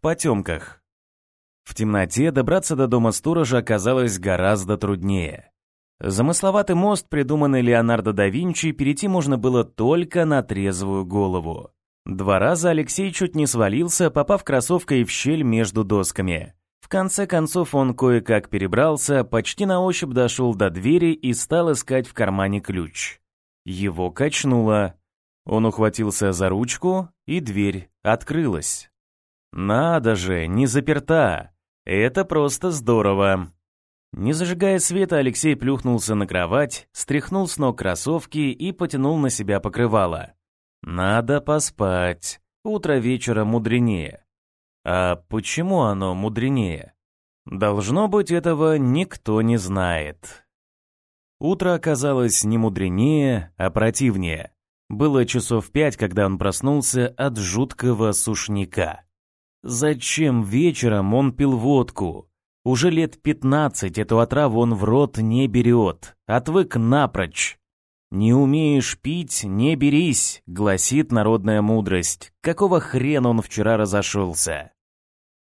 в потемках. В темноте добраться до дома сторожа оказалось гораздо труднее. Замысловатый мост, придуманный Леонардо да Винчи, перейти можно было только на трезвую голову. Два раза Алексей чуть не свалился, попав кроссовкой в щель между досками. В конце концов он кое-как перебрался, почти на ощупь дошел до двери и стал искать в кармане ключ. Его качнуло. Он ухватился за ручку, и дверь открылась. Надо же, не заперта. Это просто здорово. Не зажигая света, Алексей плюхнулся на кровать, стряхнул с ног кроссовки и потянул на себя покрывало. Надо поспать. Утро вечера мудренее. А почему оно мудренее? Должно быть, этого никто не знает. Утро оказалось не мудренее, а противнее. Было часов пять, когда он проснулся от жуткого сушняка. Зачем вечером он пил водку? Уже лет пятнадцать эту отраву он в рот не берет, отвык напрочь. «Не умеешь пить, не берись», — гласит народная мудрость. Какого хрена он вчера разошелся?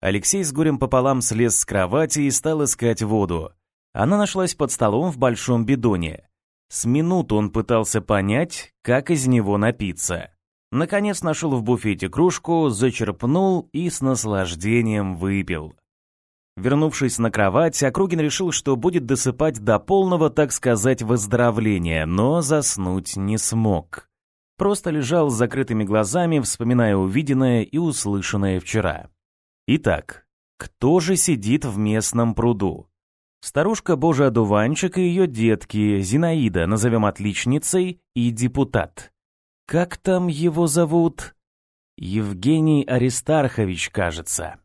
Алексей с горем пополам слез с кровати и стал искать воду. Она нашлась под столом в большом бидоне. С минуту он пытался понять, как из него напиться. Наконец нашел в буфете кружку, зачерпнул и с наслаждением выпил. Вернувшись на кровать, Округин решил, что будет досыпать до полного, так сказать, выздоровления, но заснуть не смог. Просто лежал с закрытыми глазами, вспоминая увиденное и услышанное вчера. Итак, кто же сидит в местном пруду? Старушка Божий одуванчик и ее детки, Зинаида, назовем отличницей, и депутат. Как там его зовут? Евгений Аристархович, кажется.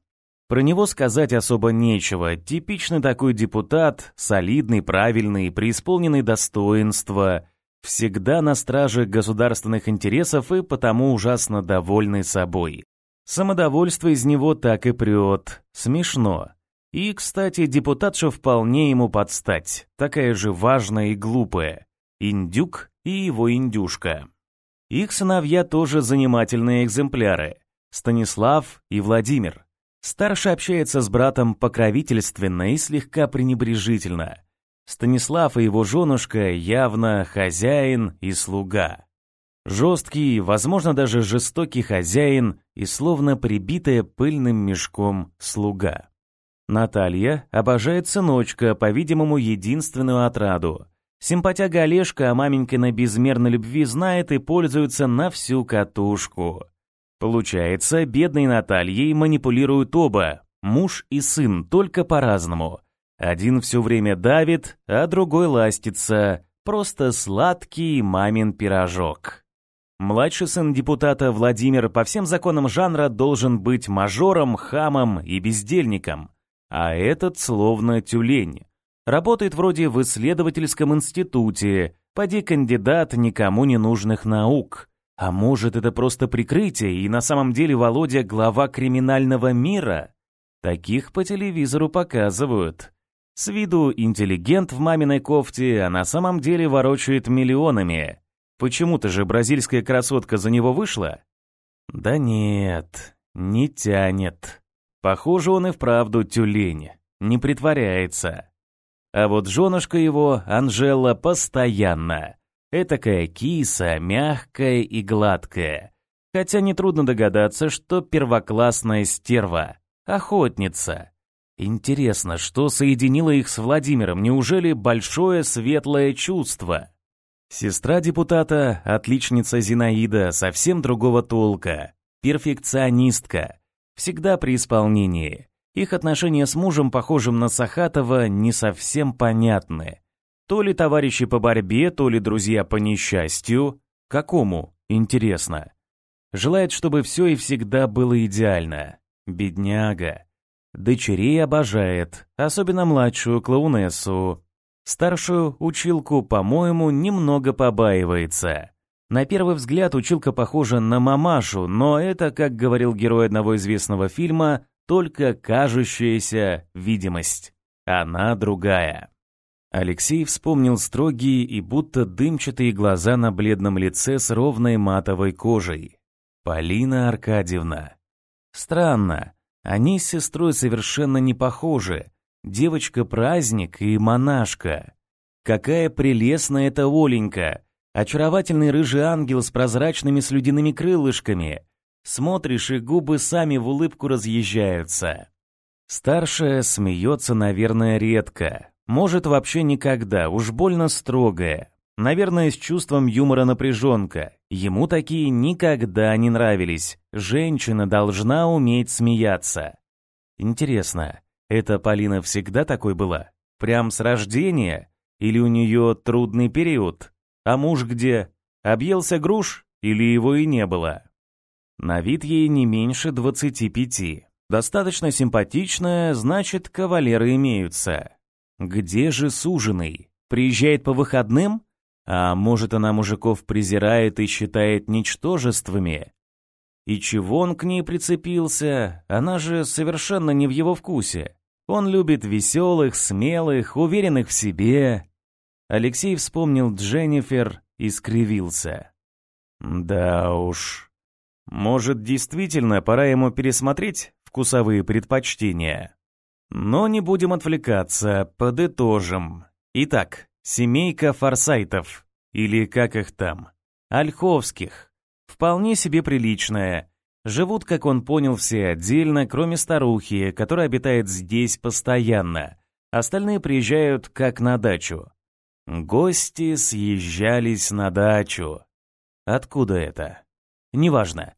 Про него сказать особо нечего. Типичный такой депутат, солидный, правильный, преисполненный достоинства, всегда на страже государственных интересов и потому ужасно довольный собой. Самодовольство из него так и прет. Смешно. И, кстати, депутатша вполне ему подстать. Такая же важная и глупая. Индюк и его индюшка. Их сыновья тоже занимательные экземпляры. Станислав и Владимир. Старший общается с братом покровительственно и слегка пренебрежительно. Станислав и его женушка явно хозяин и слуга. Жесткий, возможно, даже жестокий хозяин и словно прибитая пыльным мешком слуга. Наталья обожает сыночка, по-видимому, единственную отраду. Симпатяга Олежка о маменькиной безмерной любви знает и пользуется на всю катушку. Получается, бедной Натальей манипулируют оба, муж и сын, только по-разному. Один все время давит, а другой ластится. Просто сладкий мамин пирожок. Младший сын депутата Владимир по всем законам жанра должен быть мажором, хамом и бездельником. А этот словно тюлень. Работает вроде в исследовательском институте, поди кандидат никому не нужных наук. А может, это просто прикрытие, и на самом деле Володя глава криминального мира? Таких по телевизору показывают. С виду интеллигент в маминой кофте, а на самом деле ворочает миллионами. Почему-то же бразильская красотка за него вышла? Да нет, не тянет. Похоже, он и вправду тюлень, не притворяется. А вот женушка его, Анжела, постоянно. Этакая киса, мягкая и гладкая. Хотя нетрудно догадаться, что первоклассная стерва, охотница. Интересно, что соединило их с Владимиром? Неужели большое светлое чувство? Сестра депутата, отличница Зинаида, совсем другого толка. Перфекционистка. Всегда при исполнении. Их отношения с мужем, похожим на Сахатова, не совсем понятны. То ли товарищи по борьбе, то ли друзья по несчастью. Какому? Интересно. Желает, чтобы все и всегда было идеально. Бедняга. Дочерей обожает, особенно младшую клоунессу. Старшую училку, по-моему, немного побаивается. На первый взгляд училка похожа на мамашу, но это, как говорил герой одного известного фильма, только кажущаяся видимость. Она другая. Алексей вспомнил строгие и будто дымчатые глаза на бледном лице с ровной матовой кожей. Полина Аркадьевна. Странно. Они с сестрой совершенно не похожи. Девочка-праздник и монашка. Какая прелестная эта Оленька! Очаровательный рыжий ангел с прозрачными слюдяными крылышками. Смотришь, и губы сами в улыбку разъезжаются. Старшая смеется, наверное, редко. Может, вообще никогда, уж больно строгая. Наверное, с чувством юмора напряженка. Ему такие никогда не нравились. Женщина должна уметь смеяться. Интересно, эта Полина всегда такой была? Прям с рождения? Или у нее трудный период? А муж где? Объелся груш? Или его и не было? На вид ей не меньше двадцати пяти. Достаточно симпатичная, значит, кавалеры имеются. Где же суженый? Приезжает по выходным? А может, она мужиков презирает и считает ничтожествами? И чего он к ней прицепился? Она же совершенно не в его вкусе. Он любит веселых, смелых, уверенных в себе. Алексей вспомнил Дженнифер и скривился. Да уж. Может, действительно пора ему пересмотреть вкусовые предпочтения? Но не будем отвлекаться, подытожим. Итак, Семейка форсайтов, или как их там, ольховских. Вполне себе приличная. Живут, как он понял, все отдельно, кроме старухи, которая обитает здесь постоянно. Остальные приезжают как на дачу. Гости съезжались на дачу. Откуда это? Неважно.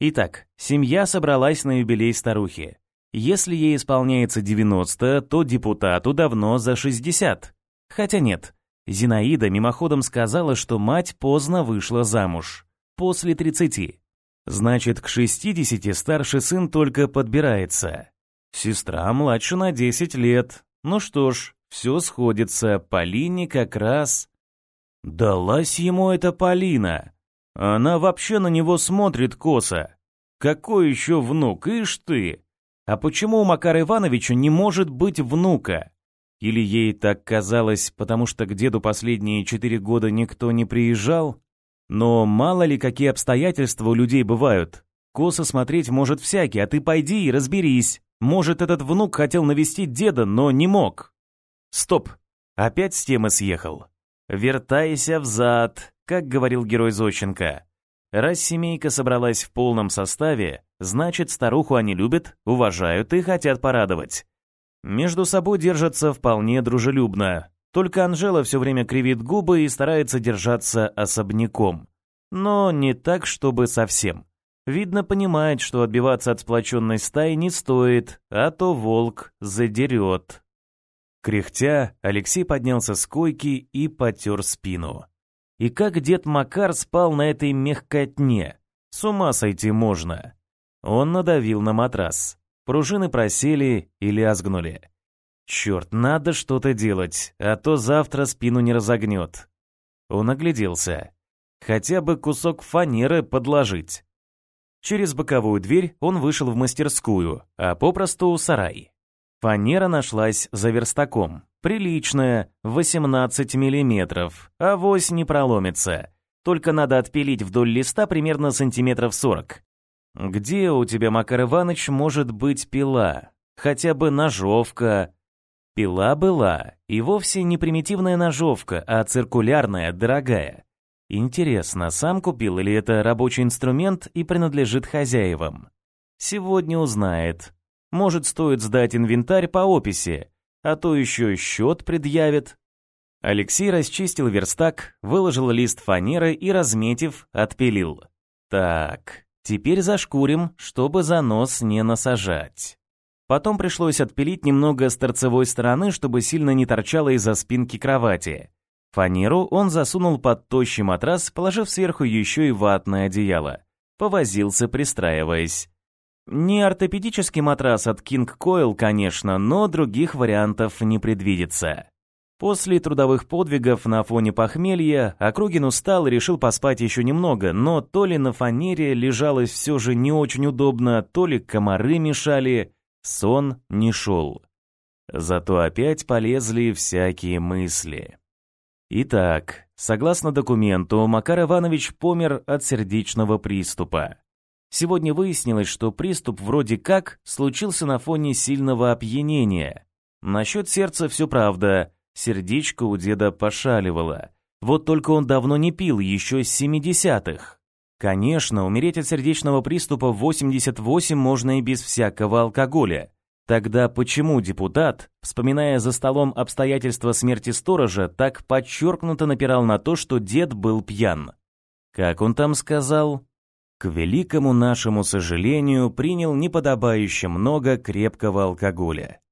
Итак, семья собралась на юбилей старухи. Если ей исполняется 90, то депутату давно за 60. Хотя нет, Зинаида мимоходом сказала, что мать поздно вышла замуж, после 30. Значит, к 60 старший сын только подбирается. Сестра младше на 10 лет. Ну что ж, все сходится, Полине как раз... Далась ему эта Полина. Она вообще на него смотрит косо. Какой еще внук, ишь ты! А почему у Макара Ивановича не может быть внука? Или ей так казалось, потому что к деду последние четыре года никто не приезжал? Но мало ли какие обстоятельства у людей бывают. Косо смотреть может всякий, а ты пойди и разберись. Может, этот внук хотел навестить деда, но не мог. Стоп, опять с темы съехал. «Вертайся взад», как говорил герой Зощенко. Раз семейка собралась в полном составе, значит, старуху они любят, уважают и хотят порадовать. Между собой держатся вполне дружелюбно. Только Анжела все время кривит губы и старается держаться особняком. Но не так, чтобы совсем. Видно, понимает, что отбиваться от сплоченной стаи не стоит, а то волк задерет. Кряхтя, Алексей поднялся с койки и потер спину. И как дед Макар спал на этой мягкотне. С ума сойти можно. Он надавил на матрас. Пружины просели и лязгнули. Черт, надо что-то делать, а то завтра спину не разогнет. Он огляделся. Хотя бы кусок фанеры подложить. Через боковую дверь он вышел в мастерскую, а попросту сарай. Фанера нашлась за верстаком. Приличная, 18 миллиметров, а вось не проломится. Только надо отпилить вдоль листа примерно сантиметров 40. Где у тебя, Макар Иванович, может быть пила? Хотя бы ножовка. Пила была, и вовсе не примитивная ножовка, а циркулярная, дорогая. Интересно, сам купил или это рабочий инструмент и принадлежит хозяевам? Сегодня узнает. Может, стоит сдать инвентарь по описи, а то еще счет предъявит. Алексей расчистил верстак, выложил лист фанеры и, разметив, отпилил. Так, Теперь зашкурим, чтобы за нос не насажать. Потом пришлось отпилить немного с торцевой стороны, чтобы сильно не торчало из-за спинки кровати. Фанеру он засунул под тощий матрас, положив сверху еще и ватное одеяло. Повозился, пристраиваясь. Не ортопедический матрас от King Coil, конечно, но других вариантов не предвидится. После трудовых подвигов на фоне похмелья Округин устал и решил поспать еще немного, но то ли на фанере лежалось все же не очень удобно, то ли комары мешали, сон не шел. Зато опять полезли всякие мысли. Итак, согласно документу, Макар Иванович помер от сердечного приступа. Сегодня выяснилось, что приступ вроде как случился на фоне сильного опьянения. Насчет сердца все правда, сердечко у деда пошаливало. Вот только он давно не пил, еще с 70-х. Конечно, умереть от сердечного приступа в 88 можно и без всякого алкоголя. Тогда почему депутат, вспоминая за столом обстоятельства смерти сторожа, так подчеркнуто напирал на то, что дед был пьян? Как он там сказал? К великому нашему сожалению, принял неподобающе много крепкого алкоголя.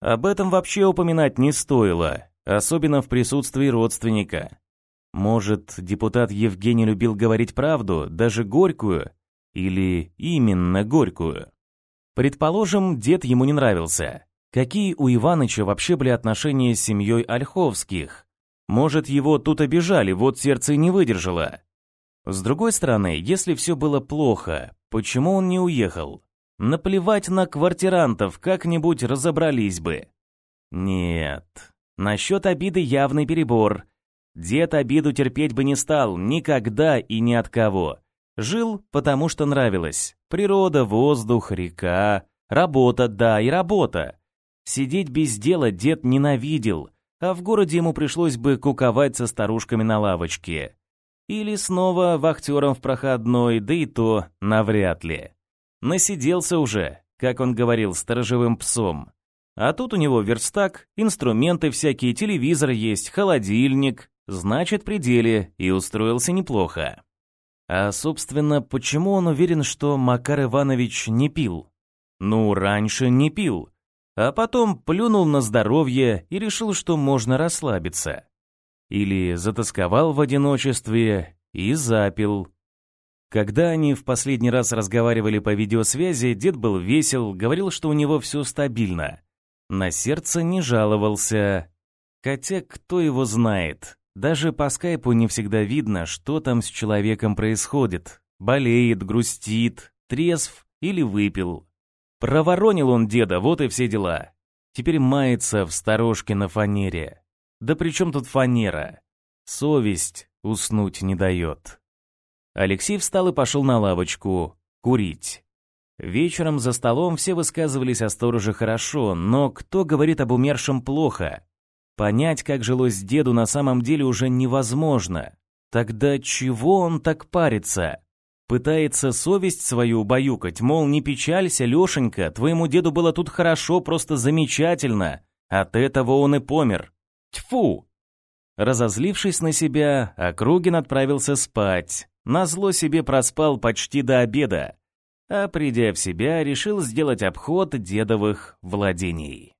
Об этом вообще упоминать не стоило, особенно в присутствии родственника. Может, депутат Евгений любил говорить правду, даже горькую, или именно горькую? Предположим, дед ему не нравился. Какие у Иваныча вообще были отношения с семьей Ольховских? Может, его тут обижали, вот сердце и не выдержало. С другой стороны, если все было плохо, почему он не уехал? Наплевать на квартирантов, как-нибудь разобрались бы. Нет, насчет обиды явный перебор. Дед обиду терпеть бы не стал, никогда и ни от кого. Жил, потому что нравилось. Природа, воздух, река, работа, да, и работа. Сидеть без дела дед ненавидел, а в городе ему пришлось бы куковать со старушками на лавочке. Или снова вахтером в проходной, да и то навряд ли. Насиделся уже, как он говорил, сторожевым псом. А тут у него верстак, инструменты всякие, телевизор есть, холодильник, значит, при деле, и устроился неплохо. А, собственно, почему он уверен, что Макар Иванович не пил? Ну, раньше не пил, а потом плюнул на здоровье и решил, что можно расслабиться. Или затасковал в одиночестве и запил. Когда они в последний раз разговаривали по видеосвязи, дед был весел, говорил, что у него все стабильно. На сердце не жаловался. Хотя кто его знает. Даже по скайпу не всегда видно, что там с человеком происходит. Болеет, грустит, трезв или выпил. Проворонил он деда, вот и все дела. Теперь мается в сторожке на фанере. Да при чем тут фанера? Совесть уснуть не дает. Алексей встал и пошел на лавочку курить. Вечером за столом все высказывались о стороже хорошо, но кто говорит об умершем плохо? Понять, как жилось деду, на самом деле уже невозможно. Тогда чего он так парится? Пытается совесть свою убаюкать, мол, не печалься, Лешенька, твоему деду было тут хорошо, просто замечательно. От этого он и помер. Тьфу! Разозлившись на себя, Округин отправился спать. Назло себе проспал почти до обеда, а придя в себя, решил сделать обход дедовых владений.